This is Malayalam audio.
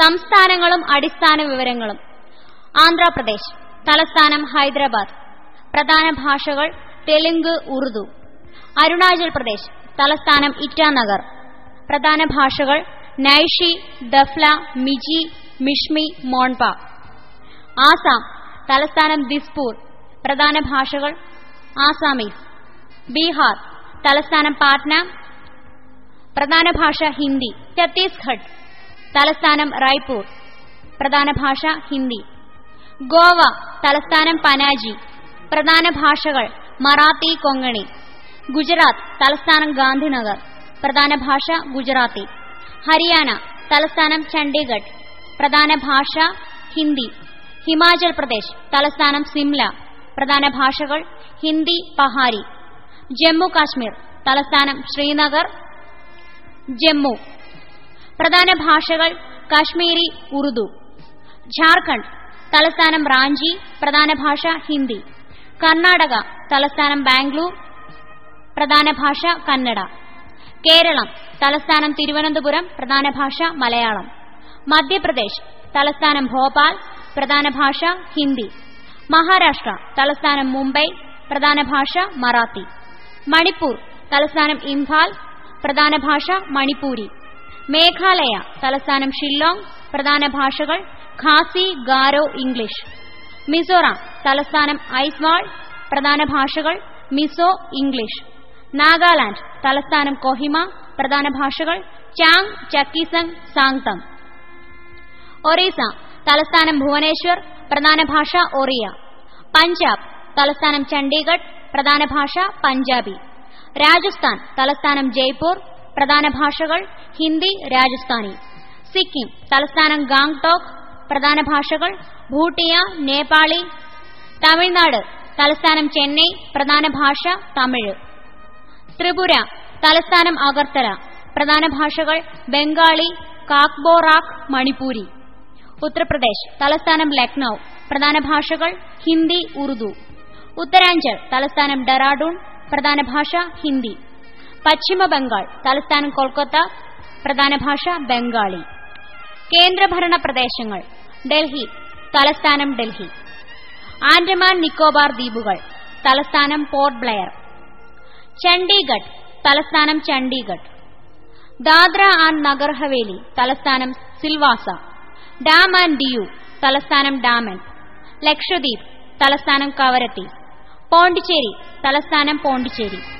സംസ്ഥാനങ്ങളും അടിസ്ഥാന വിവരങ്ങളും. ആന്ധ്രാപ്രദേശ് തലസ്ഥാനം ഹൈദരാബാദ്. പ്രധാന ഭാഷകൾ തെലുങ്ക് ഉറുദു. അരുണാചൽ പ്രദേശ് തലസ്ഥാനം ഇറ്റാനഗർ. പ്രധാന ഭാഷകൾ നൈഷി ദഫ്ല മിജി മിഷ്മി മോൺപ. ആസാം തലസ്ഥാനം ദിസ്പൂർ. പ്രധാന ഭാഷകൾ ആസാമീസ്. ബീഹാർ തലസ്ഥാനം പാട്ന. പ്രധാന ഭാഷ ഹിന്ദി. ഛത്തീസ്ഗഡ്. തലസ്ഥാനം റായ്പൂർ. പ്രധാന ഭാഷ ഹിന്ദി. ഗോവ തലസ്ഥാനം പനാജി. പ്രധാന ഭാഷകൾ മറാത്തി കൊങ്ങണി ഗുജറാത്ത് തലസ്ഥാനം ഗാന്ധിനഗർ. പ്രധാന ഭാഷ ഗുജറാത്തി. ഹരിയാന തലസ്ഥാനം ചണ്ഡീഗഡ്. പ്രധാന ഭാഷ ഹിന്ദി. ഹിമാചൽ പ്രദേശ് തലസ്ഥാനം സിംല. പ്രധാന ഭാഷകൾ ഹിന്ദി പഹാരി. ജമ്മു കാശ്മീർ തലസ്ഥാനം ശ്രീനഗർ. ജമ്മു. പ്രധാന ഭാഷകൾ കാശ്മീരി ഉറുദു. ജാർഖണ്ഡ് തലസ്ഥാനം റാഞ്ചി പ്രധാന ഭാഷ ഹിന്ദി. കർണാടക തലസ്ഥാനം ബാംഗ്ലൂർ പ്രധാന ഭാഷ കന്നഡ. കേരളം തലസ്ഥാനം തിരുവനന്തപുരം പ്രധാന ഭാഷ മലയാളം. മധ്യപ്രദേശ് തലസ്ഥാനം ഭോപ്പാൽ പ്രധാന ഭാഷ ഹിന്ദി. മഹാരാഷ്ട്ര തലസ്ഥാനം മുംബൈ പ്രധാന ഭാഷ മറാത്തി. മണിപ്പൂർ തലസ്ഥാനം ഇംഫാൽ പ്രധാന ഭാഷ മണിപ്പൂരി. മേഘാലയ തലസ്ഥാനം ഷില്ലോങ് പ്രധാന ഭാഷകൾ ഖാസി ഗാരോ ഇംഗ്ലീഷ്. മിസോറാം തലസ്ഥാനം ഐസ്വാൾ പ്രധാന ഭാഷകൾ മിസോ ഇംഗ്ലീഷ്. നാഗാലാൻഡ് തലസ്ഥാനം കൊഹിമ പ്രധാന ഭാഷകൾ ചാങ് ചക്കീസങ് സാങ്തം. ഒറീസ തലസ്ഥാനം ഭുവനേശ്വർ പ്രധാന ഭാഷ ഒറിയ. പഞ്ചാബ് തലസ്ഥാനം ചണ്ഡീഗഡ് പ്രധാന ഭാഷ പഞ്ചാബി. രാജസ്ഥാൻ തലസ്ഥാനം ജയ്പൂർ പ്രധാന ഭാഷകൾ ഹിന്ദി രാജസ്ഥാനി. സിക്കിം തലസ്ഥാനം ഗാംഗ്ടോക്ക് പ്രധാന ഭാഷകൾ ഭൂട്ടിയ നേപ്പാളി. തമിഴ്നാട് തലസ്ഥാനം ചെന്നൈ പ്രധാന ഭാഷ തമിഴ്. ത്രിപുര തലസ്ഥാനം അഗർത്തല. പ്രധാന ഭാഷകൾ ബംഗാളി കാക്ബോറാക്ക് മണിപ്പൂരി. ഉത്തർപ്രദേശ് തലസ്ഥാനം ലക്നൌ. പ്രധാന ഭാഷകൾ ഹിന്ദി ഉറുദു. ഉത്തരാഞ്ചൽ തലസ്ഥാനം ഡെറാഡൂൺ. പ്രധാന ഭാഷ ഹിന്ദി. പശ്ചിമ ബംഗാൾ തലസ്ഥാനം കൊൽക്കത്ത പ്രധാന ഭാഷ ബംഗാളി. കേന്ദ്രഭരണ പ്രദേശങ്ങൾ ഡൽഹി തലസ്ഥാനം ഡൽഹി. ആൻഡമാൻ നിക്കോബാർ ദ്വീപുകൾ തലസ്ഥാനം പോർട്ട് ബ്ലെയർ. ചണ്ഡീഗഡ് തലസ്ഥാനം ചണ്ഡീഗഡ്. ദാദ്ര ആൻഡ് നഗർ ഹവേലി തലസ്ഥാനം സിൽവാസ. ഡാം ആൻഡ് ഡിയു തലസ്ഥാനം ഡാമൻ. ലക്ഷദ്വീപ് തലസ്ഥാനം കവരത്തി. പോണ്ടിച്ചേരി തലസ്ഥാനം പോണ്ടിച്ചേരി.